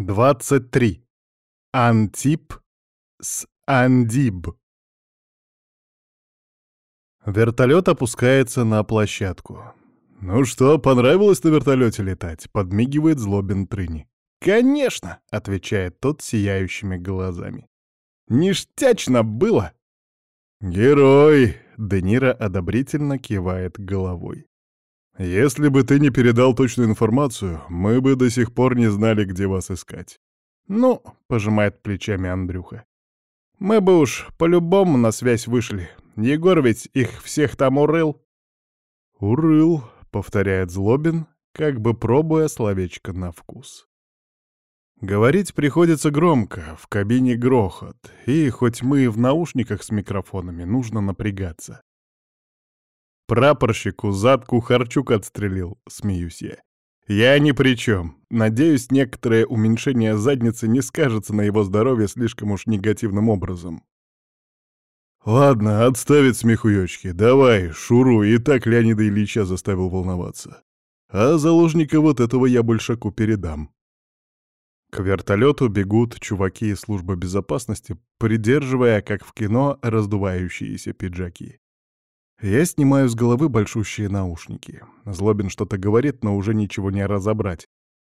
23. Антип с Андиб. Вертолет опускается на площадку. «Ну что, понравилось на вертолете летать?» — подмигивает злобин Трыни. «Конечно!» — отвечает тот сияющими глазами. «Ништячно было!» «Герой!» — Де одобрительно кивает головой. Если бы ты не передал точную информацию, мы бы до сих пор не знали, где вас искать. Ну, пожимает плечами Андрюха. Мы бы уж по-любому на связь вышли. Егор ведь их всех там урыл. Урыл, повторяет Злобин, как бы пробуя словечко на вкус. Говорить приходится громко, в кабине грохот, и хоть мы в наушниках с микрофонами, нужно напрягаться. Прапорщику задку Харчук отстрелил, смеюсь я. Я ни при чем. Надеюсь, некоторое уменьшение задницы не скажется на его здоровье слишком уж негативным образом. Ладно, отставить смехуёчки. Давай, шуру, и так Леонида Ильича заставил волноваться. А заложника вот этого я большаку передам. К вертолету бегут чуваки из службы безопасности, придерживая, как в кино, раздувающиеся пиджаки. Я снимаю с головы большущие наушники. Злобин что-то говорит, но уже ничего не разобрать.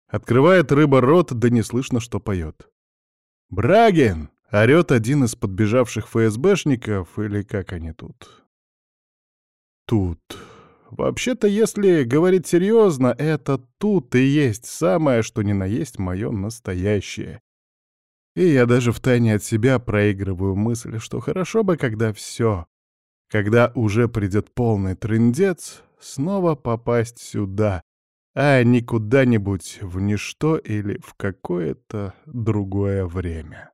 Открывает рыба рот, да не слышно, что поет. «Брагин!» — орёт один из подбежавших ФСБшников, или как они тут. Тут. Вообще-то, если говорить серьезно, это тут и есть самое, что ни на есть мое настоящее. И я даже втайне от себя проигрываю мысль, что хорошо бы, когда все когда уже придет полный трындец, снова попасть сюда, а не куда-нибудь в ничто или в какое-то другое время.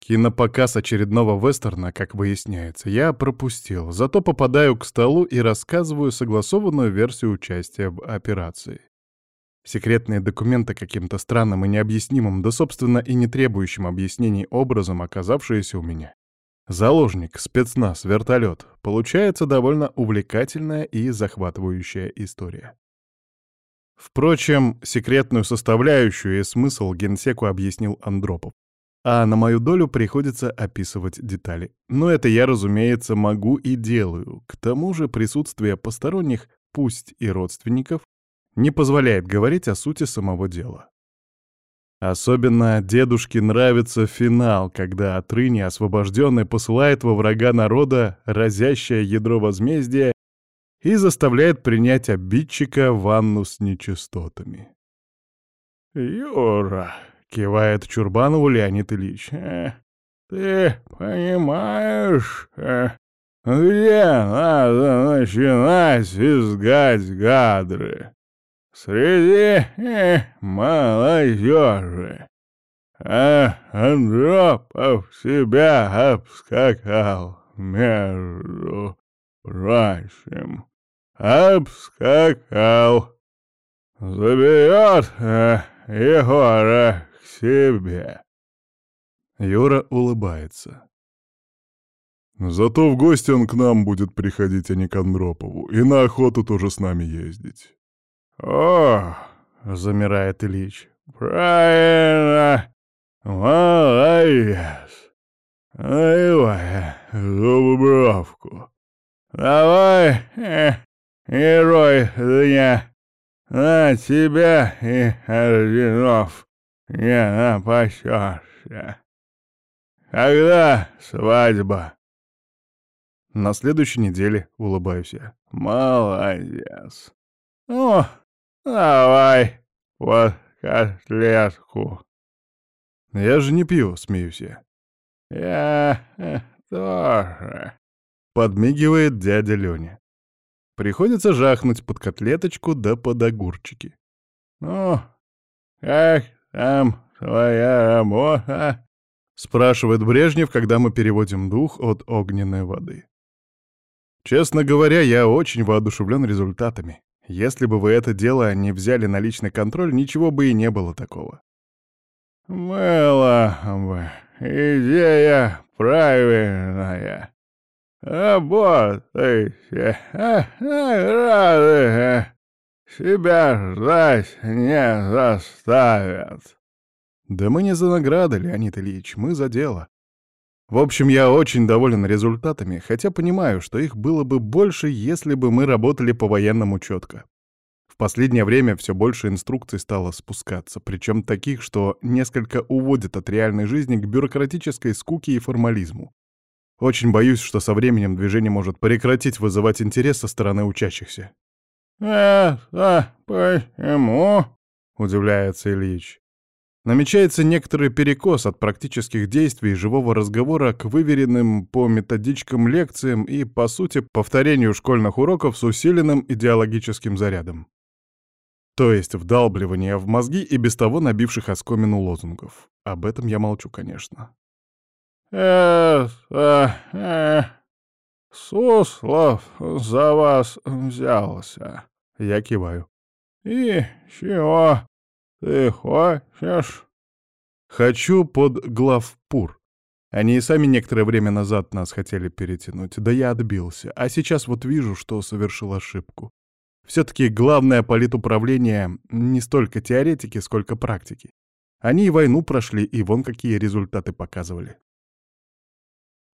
Кинопоказ очередного вестерна, как выясняется, я пропустил, зато попадаю к столу и рассказываю согласованную версию участия в операции. Секретные документы каким-то странным и необъяснимым, да, собственно, и не требующим объяснений образом, оказавшиеся у меня, Заложник, спецназ, вертолет. Получается довольно увлекательная и захватывающая история. Впрочем, секретную составляющую и смысл генсеку объяснил Андропов. А на мою долю приходится описывать детали. Но это я, разумеется, могу и делаю. К тому же присутствие посторонних, пусть и родственников, не позволяет говорить о сути самого дела. Особенно дедушке нравится финал, когда Отрыни, освобожденный, посылает во врага народа разящее ядро возмездия и заставляет принять обидчика ванну с нечистотами. «Юра!» — кивает Чурбанову Леонид Ильич. «э, «Ты понимаешь, э, где надо начинать искать гадры?» Среди э, молодежи. А Андропов себя обскакал, между прочим. Обскакал. Заберет э, Егора к себе. Юра улыбается. Зато в гости он к нам будет приходить, а не к Андропову, и на охоту тоже с нами ездить. «О!» — замирает Ильич. «Правильно! Молодец! Наливай зубровку. Давай, э, герой дня, на тебя и орденов не напасешься. Когда свадьба?» На следующей неделе улыбаюсь я. «Молодец!» «О, «Давай, вот котлетку». «Я же не пью», — смеюсь я. «Я э, тоже», — подмигивает дядя Лёня. Приходится жахнуть под котлеточку да под огурчики. «Ну, как там твоя работа?» — спрашивает Брежнев, когда мы переводим дух от огненной воды. Честно говоря, я очень воодушевлен результатами. Если бы вы это дело не взяли на личный контроль, ничего бы и не было такого. Было бы. Идея правильная. Работайте. Награды себя ждать не заставят». «Да мы не за награды, Леонид Ильич, мы за дело. В общем, я очень доволен результатами, хотя понимаю, что их было бы больше, если бы мы работали по-военному четко. В последнее время все больше инструкций стало спускаться, причем таких, что несколько уводят от реальной жизни к бюрократической скуке и формализму. Очень боюсь, что со временем движение может прекратить вызывать интерес со стороны учащихся. «Это почему?» — удивляется Ильич. Намечается некоторый перекос от практических действий и живого разговора к выверенным по методичкам лекциям и, по сути, повторению школьных уроков с усиленным идеологическим зарядом. То есть вдалбливание в мозги и без того набивших оскомину лозунгов. Об этом я молчу, конечно. э Суслов за вас взялся. Я киваю. И чего «Ты хочешь?» «Хочу под главпур. Они и сами некоторое время назад нас хотели перетянуть, да я отбился, а сейчас вот вижу, что совершил ошибку. Все-таки главное политуправление не столько теоретики, сколько практики. Они и войну прошли, и вон какие результаты показывали.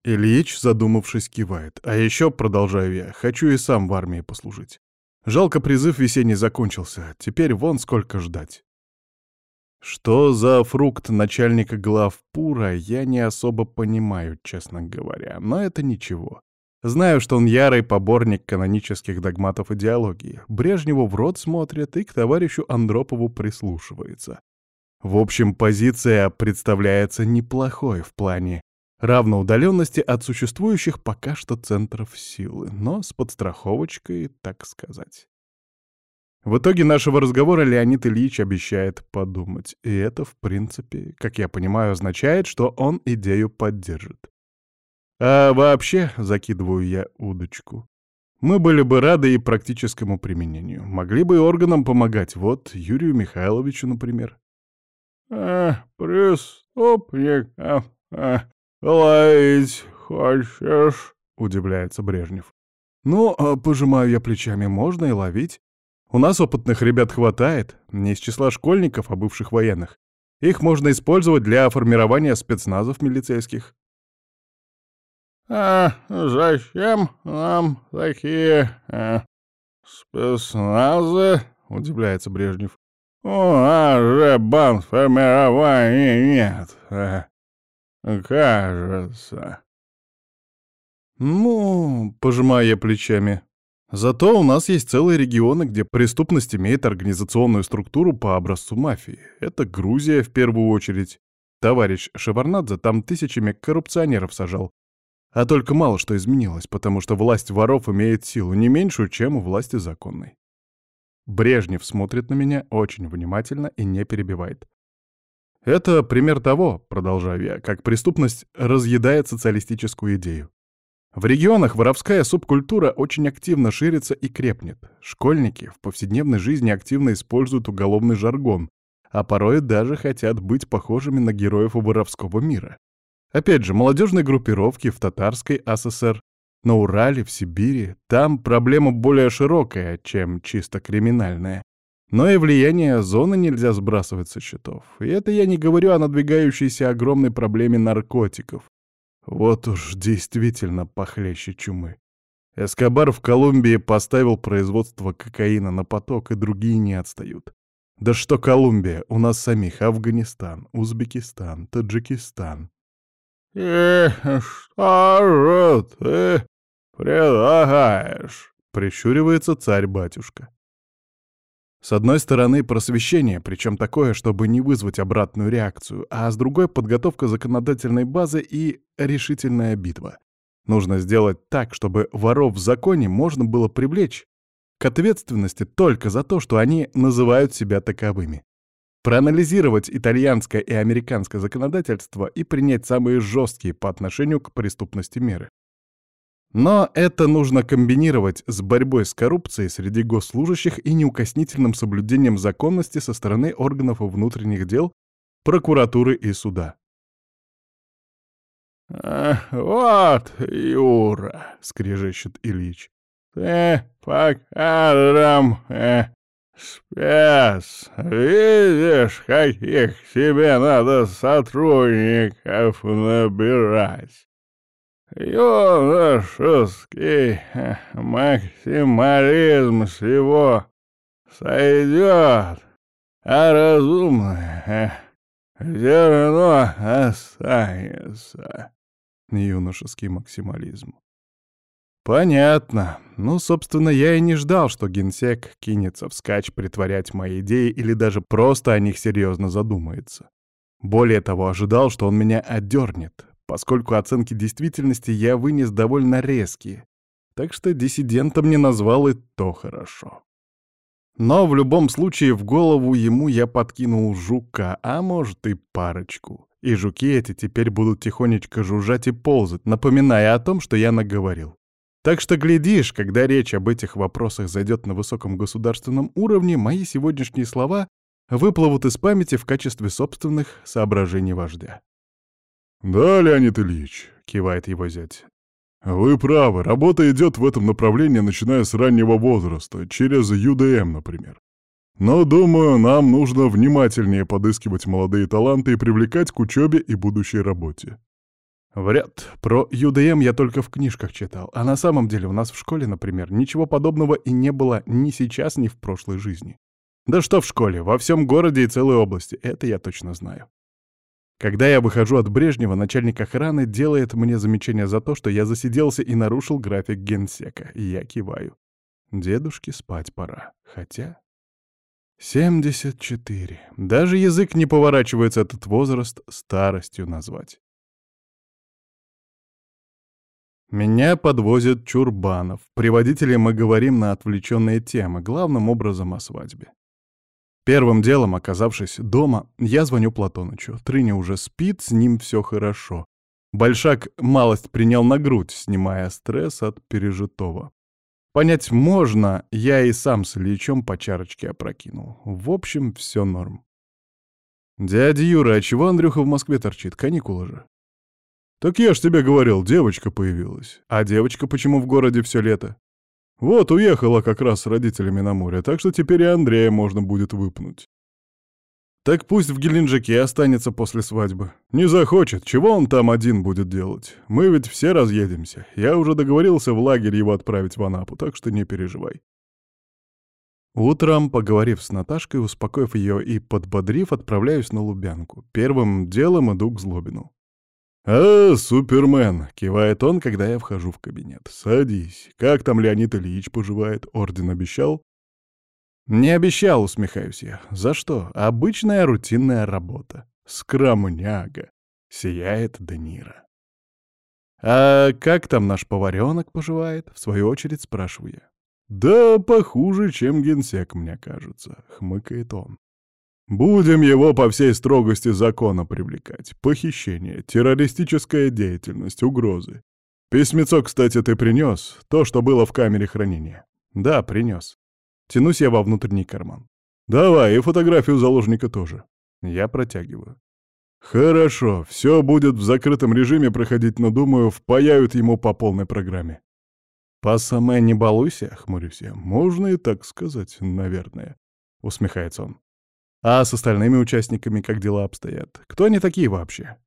Ильич, задумавшись, кивает. А еще, продолжаю я, хочу и сам в армии послужить. Жалко, призыв весенний закончился. Теперь вон сколько ждать. Что за фрукт начальника главпура, я не особо понимаю, честно говоря, но это ничего. Знаю, что он ярый поборник канонических догматов идеологии. Брежневу в рот смотрит и к товарищу Андропову прислушивается. В общем, позиция представляется неплохой в плане равноудаленности от существующих пока что центров силы, но с подстраховочкой, так сказать. В итоге нашего разговора Леонид Ильич обещает подумать, и это, в принципе, как я понимаю, означает, что он идею поддержит. А вообще, закидываю я удочку, мы были бы рады и практическому применению. Могли бы и органам помогать, вот Юрию Михайловичу, например. «Э, «Преступников э, ловить хочешь?» — удивляется Брежнев. «Ну, а пожимаю я плечами, можно и ловить. У нас опытных ребят хватает, не из числа школьников, а бывших военных. Их можно использовать для формирования спецназов милицейских. «А зачем нам такие а, спецназы?» — удивляется Брежнев. «У нас же бандформирования нет, а, кажется». «Ну, пожимая плечами, Зато у нас есть целые регионы, где преступность имеет организационную структуру по образцу мафии. Это Грузия в первую очередь. Товарищ Шеварнадзе там тысячами коррупционеров сажал. А только мало что изменилось, потому что власть воров имеет силу не меньшую, чем у власти законной. Брежнев смотрит на меня очень внимательно и не перебивает. Это пример того, продолжаю я, как преступность разъедает социалистическую идею. В регионах воровская субкультура очень активно ширится и крепнет. Школьники в повседневной жизни активно используют уголовный жаргон, а порой даже хотят быть похожими на героев воровского мира. Опять же, молодежные группировки в Татарской ССР, на Урале, в Сибири, там проблема более широкая, чем чисто криминальная. Но и влияние зоны нельзя сбрасывать со счетов. И это я не говорю о надвигающейся огромной проблеме наркотиков, вот уж действительно похлеще чумы. Эскобар в Колумбии поставил производство кокаина на поток, и другие не отстают. Да что Колумбия, у нас самих Афганистан, Узбекистан, Таджикистан. «И что же ты предлагаешь?» — прищуривается царь-батюшка. С одной стороны, просвещение, причем такое, чтобы не вызвать обратную реакцию, а с другой — подготовка законодательной базы и решительная битва. Нужно сделать так, чтобы воров в законе можно было привлечь к ответственности только за то, что они называют себя таковыми. Проанализировать итальянское и американское законодательство и принять самые жесткие по отношению к преступности меры. Но это нужно комбинировать с борьбой с коррупцией среди госслужащих и неукоснительным соблюдением законности со стороны органов внутренних дел, прокуратуры и суда. «Вот, Юра», — скрежещет Ильич, — «ты по кадрам э, Спец, видишь, каких себе надо сотрудников набирать. Юношеский максимализм всего сойдет, а разумное зерно останется. Юношеский максимализм. Понятно. Ну, собственно, я и не ждал, что генсек кинется вскачь притворять мои идеи или даже просто о них серьезно задумается. Более того, ожидал, что он меня отдернет, поскольку оценки действительности я вынес довольно резкие. Так что диссидентом не назвал и то хорошо. Но в любом случае в голову ему я подкинул жука, а может и парочку. И жуки эти теперь будут тихонечко жужжать и ползать, напоминая о том, что я наговорил. Так что, глядишь, когда речь об этих вопросах зайдет на высоком государственном уровне, мои сегодняшние слова выплывут из памяти в качестве собственных соображений вождя. «Да, Леонид Ильич», — кивает его зять, — «вы правы, работа идет в этом направлении, начиная с раннего возраста, через ЮДМ, например. Но, думаю, нам нужно внимательнее подыскивать молодые таланты и привлекать к учебе и будущей работе. Вряд. Про ЮДМ я только в книжках читал, а на самом деле у нас в школе, например, ничего подобного и не было ни сейчас, ни в прошлой жизни. Да что в школе, во всем городе и целой области, это я точно знаю. Когда я выхожу от Брежнева, начальник охраны делает мне замечание за то, что я засиделся и нарушил график генсека, я киваю. Дедушке спать пора, хотя... 74. Даже язык не поворачивается этот возраст старостью назвать. Меня подвозят Чурбанов. При водителе мы говорим на отвлеченные темы, главным образом о свадьбе. Первым делом, оказавшись дома, я звоню Платонычу. Трыня уже спит, с ним все хорошо. Большак малость принял на грудь, снимая стресс от пережитого. Понять можно, я и сам с Ильичом по чарочке опрокинул. В общем, все норм. «Дядя Юра, а чего Андрюха в Москве торчит? Каникулы же». «Так я ж тебе говорил, девочка появилась. А девочка почему в городе все лето?» «Вот, уехала как раз с родителями на море, так что теперь и Андрея можно будет выпнуть». «Так пусть в Геленджике останется после свадьбы». «Не захочет. Чего он там один будет делать? Мы ведь все разъедемся. Я уже договорился в лагерь его отправить в Анапу, так что не переживай». Утром, поговорив с Наташкой, успокоив ее и подбодрив, отправляюсь на Лубянку. Первым делом иду к Злобину. «А, Супермен!» — кивает он, когда я вхожу в кабинет. «Садись. Как там Леонид Ильич поживает? Орден обещал?» «Не обещал», — усмехаюсь я. «За что? Обычная рутинная работа. Скромняга». Сияет Денира. «А как там наш поваренок поживает?» — в свою очередь спрашиваю я. «Да похуже, чем генсек, мне кажется», — хмыкает он. Будем его по всей строгости закона привлекать. Похищение, террористическая деятельность, угрозы. Письмецо, кстати, ты принес, то, что было в камере хранения. Да, принес. Тянусь я во внутренний карман. Давай, и фотографию заложника тоже. Я протягиваю. Хорошо, все будет в закрытом режиме проходить, но, думаю, впаяют ему по полной программе. По самой не балуйся, хмурюсь я. Можно и так сказать, наверное. Усмехается он. А с остальными участниками как дела обстоят? Кто они такие вообще?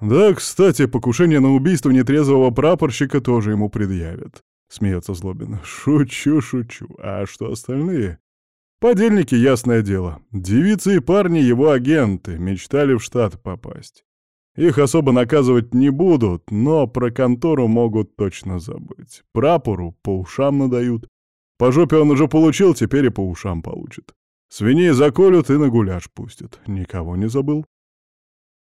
Да, кстати, покушение на убийство нетрезвого прапорщика тоже ему предъявят. Смеется Злобин. Шучу, шучу. А что остальные? Подельники, ясное дело. Девицы и парни его агенты, мечтали в штат попасть. Их особо наказывать не будут, но про контору могут точно забыть. Прапору по ушам надают. По жопе он уже получил, теперь и по ушам получит. Свиней заколют и на гуляш пустят. Никого не забыл.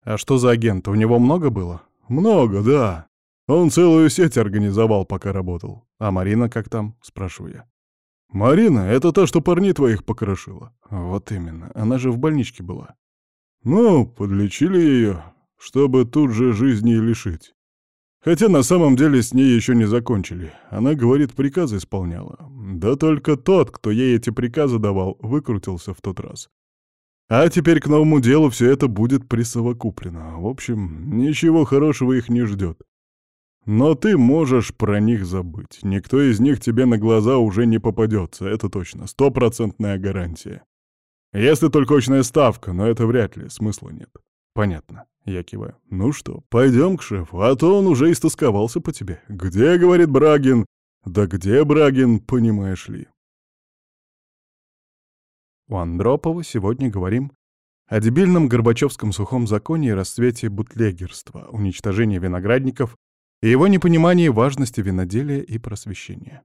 А что за агент? У него много было? Много, да. Он целую сеть организовал, пока работал. А Марина как там? Спрашиваю я. Марина — это та, что парней твоих покрошила. Вот именно. Она же в больничке была. Ну, подлечили ее, чтобы тут же жизни лишить. Хотя на самом деле с ней еще не закончили. Она, говорит, приказы исполняла. Да только тот, кто ей эти приказы давал, выкрутился в тот раз. А теперь к новому делу все это будет присовокуплено. В общем, ничего хорошего их не ждет. Но ты можешь про них забыть. Никто из них тебе на глаза уже не попадется, это точно. Стопроцентная гарантия. Если только очная ставка, но это вряд ли, смысла нет. Понятно. Я киваю. Ну что, пойдем к шефу, а то он уже истосковался по тебе. Где, говорит Брагин? Да где Брагин, понимаешь ли? У Андропова сегодня говорим о дебильном Горбачевском сухом законе и расцвете бутлегерства, уничтожении виноградников и его непонимании важности виноделия и просвещения.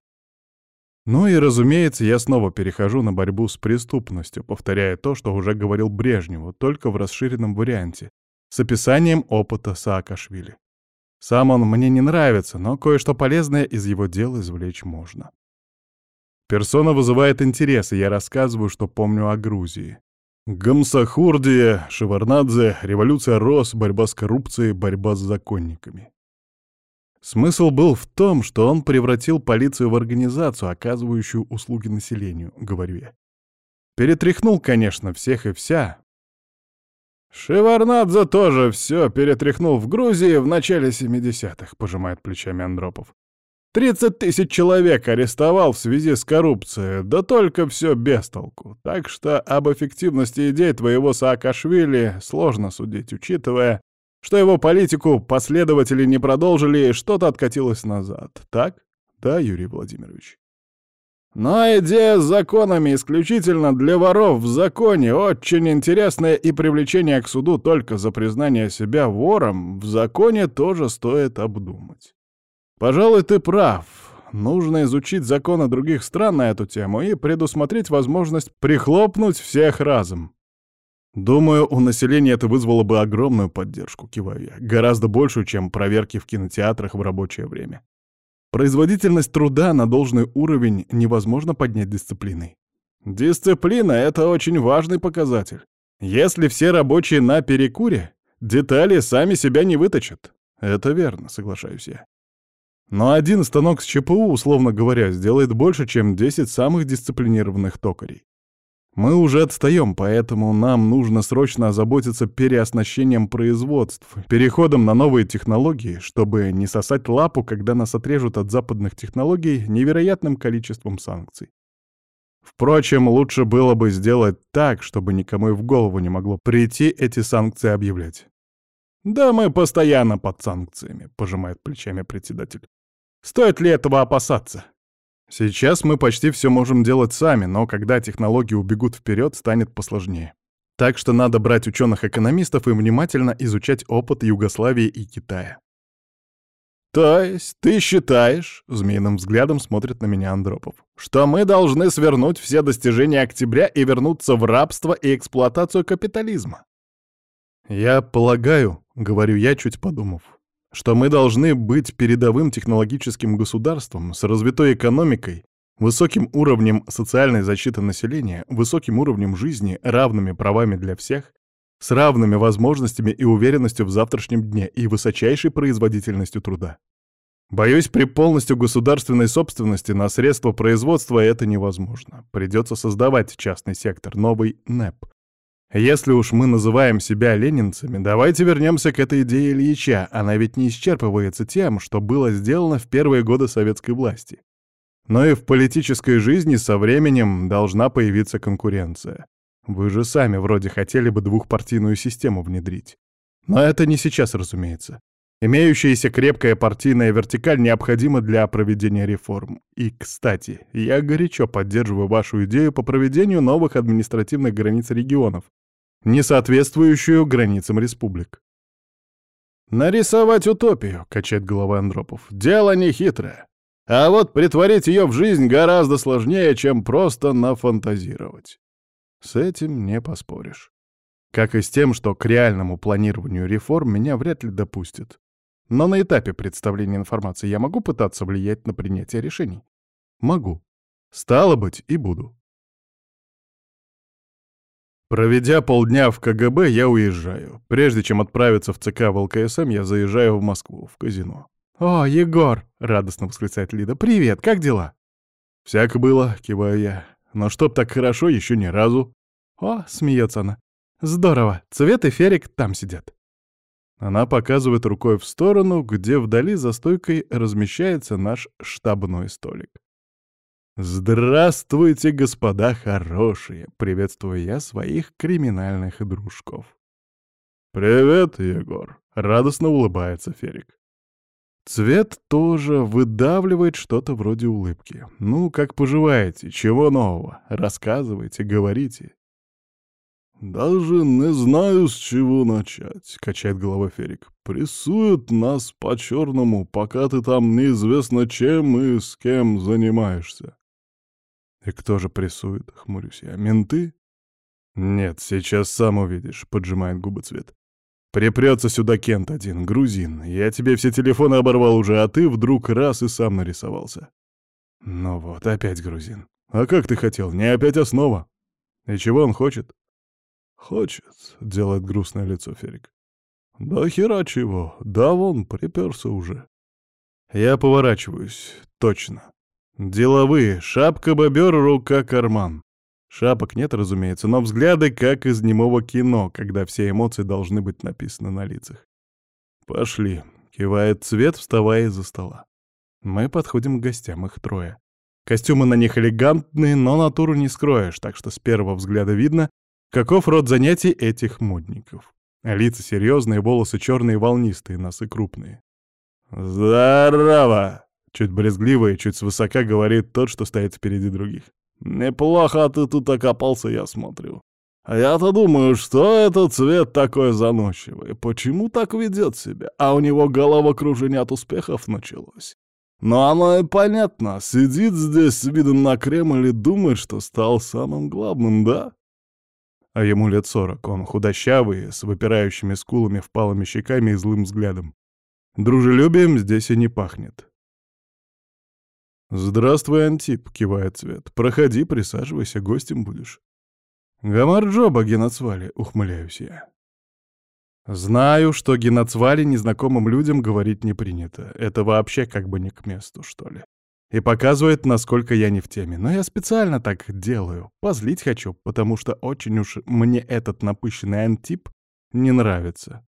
Ну и, разумеется, я снова перехожу на борьбу с преступностью, повторяя то, что уже говорил Брежневу, только в расширенном варианте, с описанием опыта Саакашвили. Сам он мне не нравится, но кое-что полезное из его дел извлечь можно. Персона вызывает интерес, и я рассказываю, что помню о Грузии. Гамсахурдия, Шеварнадзе, революция Рос, борьба с коррупцией, борьба с законниками. Смысл был в том, что он превратил полицию в организацию, оказывающую услуги населению, говорю я. Перетряхнул, конечно, всех и вся. Шеварнадзе тоже все перетряхнул в Грузии в начале 70-х, пожимает плечами Андропов. 30 тысяч человек арестовал в связи с коррупцией, да только все без толку. Так что об эффективности идей твоего Саакашвили сложно судить, учитывая, что его политику последователи не продолжили и что-то откатилось назад. Так? Да, Юрий Владимирович? Но идея с законами исключительно для воров в законе очень интересная, и привлечение к суду только за признание себя вором в законе тоже стоит обдумать. Пожалуй, ты прав. Нужно изучить законы других стран на эту тему и предусмотреть возможность прихлопнуть всех разом. Думаю, у населения это вызвало бы огромную поддержку, киваю я. Гораздо большую, чем проверки в кинотеатрах в рабочее время. Производительность труда на должный уровень невозможно поднять дисциплиной. Дисциплина — это очень важный показатель. Если все рабочие на перекуре, детали сами себя не выточат. Это верно, соглашаюсь я. Но один станок с ЧПУ, условно говоря, сделает больше, чем 10 самых дисциплинированных токарей. Мы уже отстаем, поэтому нам нужно срочно озаботиться переоснащением производств, переходом на новые технологии, чтобы не сосать лапу, когда нас отрежут от западных технологий невероятным количеством санкций. Впрочем, лучше было бы сделать так, чтобы никому и в голову не могло прийти эти санкции объявлять. «Да мы постоянно под санкциями», — пожимает плечами председатель. «Стоит ли этого опасаться?» Сейчас мы почти все можем делать сами, но когда технологии убегут вперед, станет посложнее. Так что надо брать ученых-экономистов и внимательно изучать опыт Югославии и Китая. «То есть ты считаешь, — змеиным взглядом смотрит на меня Андропов, — что мы должны свернуть все достижения октября и вернуться в рабство и эксплуатацию капитализма?» «Я полагаю, — говорю я, чуть подумав, что мы должны быть передовым технологическим государством с развитой экономикой, высоким уровнем социальной защиты населения, высоким уровнем жизни, равными правами для всех, с равными возможностями и уверенностью в завтрашнем дне и высочайшей производительностью труда. Боюсь, при полностью государственной собственности на средства производства это невозможно. Придется создавать частный сектор, новый НЭП, если уж мы называем себя ленинцами, давайте вернемся к этой идее Ильича. Она ведь не исчерпывается тем, что было сделано в первые годы советской власти. Но и в политической жизни со временем должна появиться конкуренция. Вы же сами вроде хотели бы двухпартийную систему внедрить. Но это не сейчас, разумеется. Имеющаяся крепкая партийная вертикаль необходима для проведения реформ. И, кстати, я горячо поддерживаю вашу идею по проведению новых административных границ регионов, не соответствующую границам республик. «Нарисовать утопию», — качает головой Андропов, — «дело не хитрое. А вот притворить ее в жизнь гораздо сложнее, чем просто нафантазировать». С этим не поспоришь. Как и с тем, что к реальному планированию реформ меня вряд ли допустят. Но на этапе представления информации я могу пытаться влиять на принятие решений? Могу. Стало быть, и буду. Проведя полдня в КГБ, я уезжаю. Прежде чем отправиться в ЦК в ЛКСМ, я заезжаю в Москву, в казино. «О, Егор!» — радостно восклицает Лида. «Привет, как дела?» «Всяко было», — киваю я. «Но чтоб так хорошо, еще ни разу». «О!» — смеется она. «Здорово, Цвет и Ферик там сидят». Она показывает рукой в сторону, где вдали за стойкой размещается наш штабной столик. «Здравствуйте, господа хорошие!» — приветствую я своих криминальных дружков. «Привет, Егор!» — радостно улыбается Ферик. Цвет тоже выдавливает что-то вроде улыбки. «Ну, как поживаете? Чего нового? Рассказывайте, говорите». «Даже не знаю, с чего начать», — качает головой Ферик. «Прессуют нас по-черному, пока ты там неизвестно чем и с кем занимаешься». «И кто же прессует?» — хмурюсь я. «Менты?» «Нет, сейчас сам увидишь», — поджимает губы цвет. «Припрется сюда Кент один, грузин. Я тебе все телефоны оборвал уже, а ты вдруг раз и сам нарисовался». «Ну вот, опять грузин. А как ты хотел? Не опять основа?» «И чего он хочет?» «Хочет», — делает грустное лицо Ферик. «Да хера чего, да вон, приперся уже». Я поворачиваюсь, точно. Деловые, шапка-бобер, рука-карман. Шапок нет, разумеется, но взгляды как из немого кино, когда все эмоции должны быть написаны на лицах. «Пошли», — кивает цвет, вставая из-за стола. Мы подходим к гостям, их трое. Костюмы на них элегантные, но натуру не скроешь, так что с первого взгляда видно, Каков род занятий этих модников? Лица серьезные, волосы черные, волнистые, носы крупные. «Здорово!» — чуть брезгливо и чуть свысока говорит тот, что стоит впереди других. «Неплохо ты тут окопался, я смотрю. А я-то думаю, что этот цвет такой заносчивый, почему так ведет себя, а у него головокружение от успехов началось. Но оно и понятно, сидит здесь с видом на Кремль и думает, что стал самым главным, да?» а ему лет сорок. Он худощавый, с выпирающими скулами, впалыми щеками и злым взглядом. Дружелюбием здесь и не пахнет. «Здравствуй, Антип», — кивает Цвет. «Проходи, присаживайся, гостем будешь». «Гамарджоба, Геноцвали», — ухмыляюсь я. Знаю, что Геноцвали незнакомым людям говорить не принято. Это вообще как бы не к месту, что ли и показывает, насколько я не в теме. Но я специально так делаю. Позлить хочу, потому что очень уж мне этот напыщенный антип не нравится.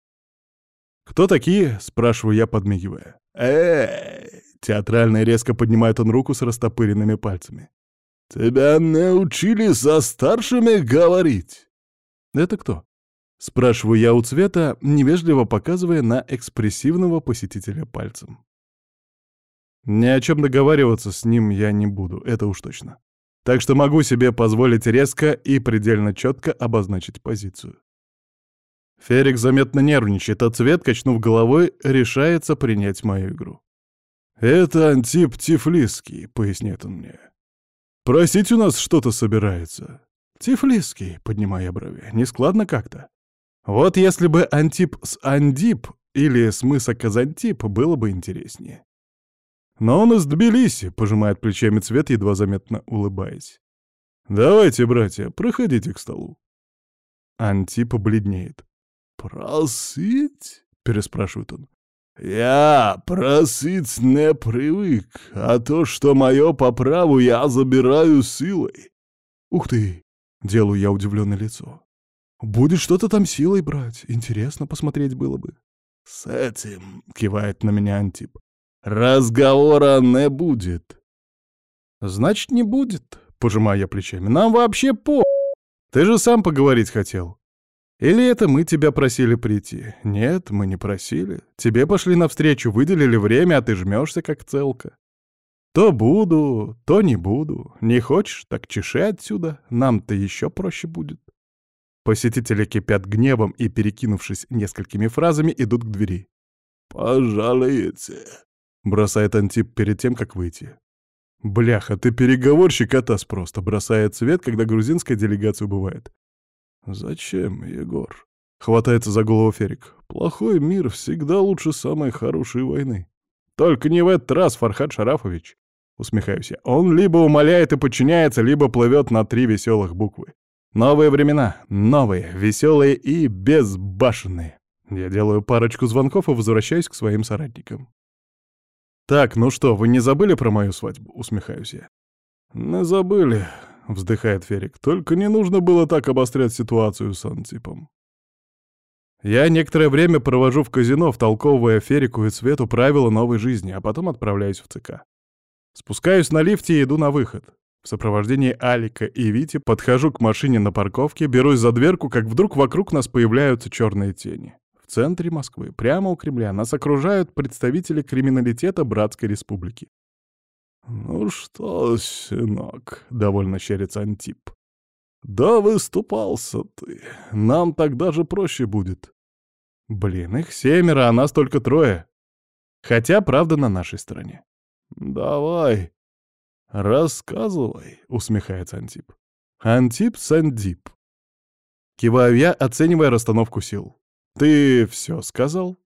«Кто такие?» — спрашиваю я, подмигивая. э Театрально и резко поднимает он руку с растопыренными пальцами. «Тебя научили со старшими говорить?» «Это кто?» — спрашиваю я у цвета, невежливо показывая на экспрессивного посетителя пальцем. Ни о чем договариваться с ним я не буду, это уж точно. Так что могу себе позволить резко и предельно четко обозначить позицию. Ферик заметно нервничает, а цвет, качнув головой, решается принять мою игру. «Это Антип Тифлисский», — поясняет он мне. «Просить у нас что-то собирается». «Тифлисский», — поднимая брови, — нескладно как-то. Вот если бы Антип с Андип или с мыса Казантип было бы интереснее. Но он из Тбилиси, пожимает плечами цвет, едва заметно улыбаясь. Давайте, братья, проходите к столу. Анти побледнеет. «Просить?» — переспрашивает он. «Я просить не привык, а то, что мое по праву, я забираю силой». «Ух ты!» — делаю я удивленное лицо. «Будет что-то там силой брать, интересно посмотреть было бы». «С этим», — кивает на меня Антип, Разговора не будет. Значит, не будет, пожимая я плечами. Нам вообще по... Ты же сам поговорить хотел. Или это мы тебя просили прийти? Нет, мы не просили. Тебе пошли навстречу, выделили время, а ты жмешься как целка. То буду, то не буду. Не хочешь, так чеши отсюда. Нам-то еще проще будет. Посетители кипят гневом и, перекинувшись несколькими фразами, идут к двери. «Пожалуйте», — бросает Антип перед тем, как выйти. «Бляха, ты переговорщик, Атас просто!» — бросает цвет, когда грузинская делегация убывает. «Зачем, Егор?» — хватается за голову Ферик. «Плохой мир всегда лучше самой хорошей войны». «Только не в этот раз, Фархад Шарафович!» — усмехаюсь я. «Он либо умоляет и подчиняется, либо плывет на три веселых буквы. Новые времена, новые, веселые и безбашенные. Я делаю парочку звонков и возвращаюсь к своим соратникам. «Так, ну что, вы не забыли про мою свадьбу?» — усмехаюсь я. «Не забыли», — вздыхает Ферик. «Только не нужно было так обострять ситуацию с Антипом». Я некоторое время провожу в казино, втолковывая Ферику и Цвету правила новой жизни, а потом отправляюсь в ЦК. Спускаюсь на лифте и иду на выход. В сопровождении Алика и Вити подхожу к машине на парковке, берусь за дверку, как вдруг вокруг нас появляются черные тени. В центре Москвы, прямо у Кремля, нас окружают представители криминалитета Братской Республики. «Ну что, сынок», — довольно щерится Антип. «Да выступался ты. Нам так даже проще будет». «Блин, их семеро, а нас только трое. Хотя правда на нашей стороне». «Давай, рассказывай», — усмехается Антип. «Антип Сандип». Киваю я, оценивая расстановку сил. «Ты все сказал?»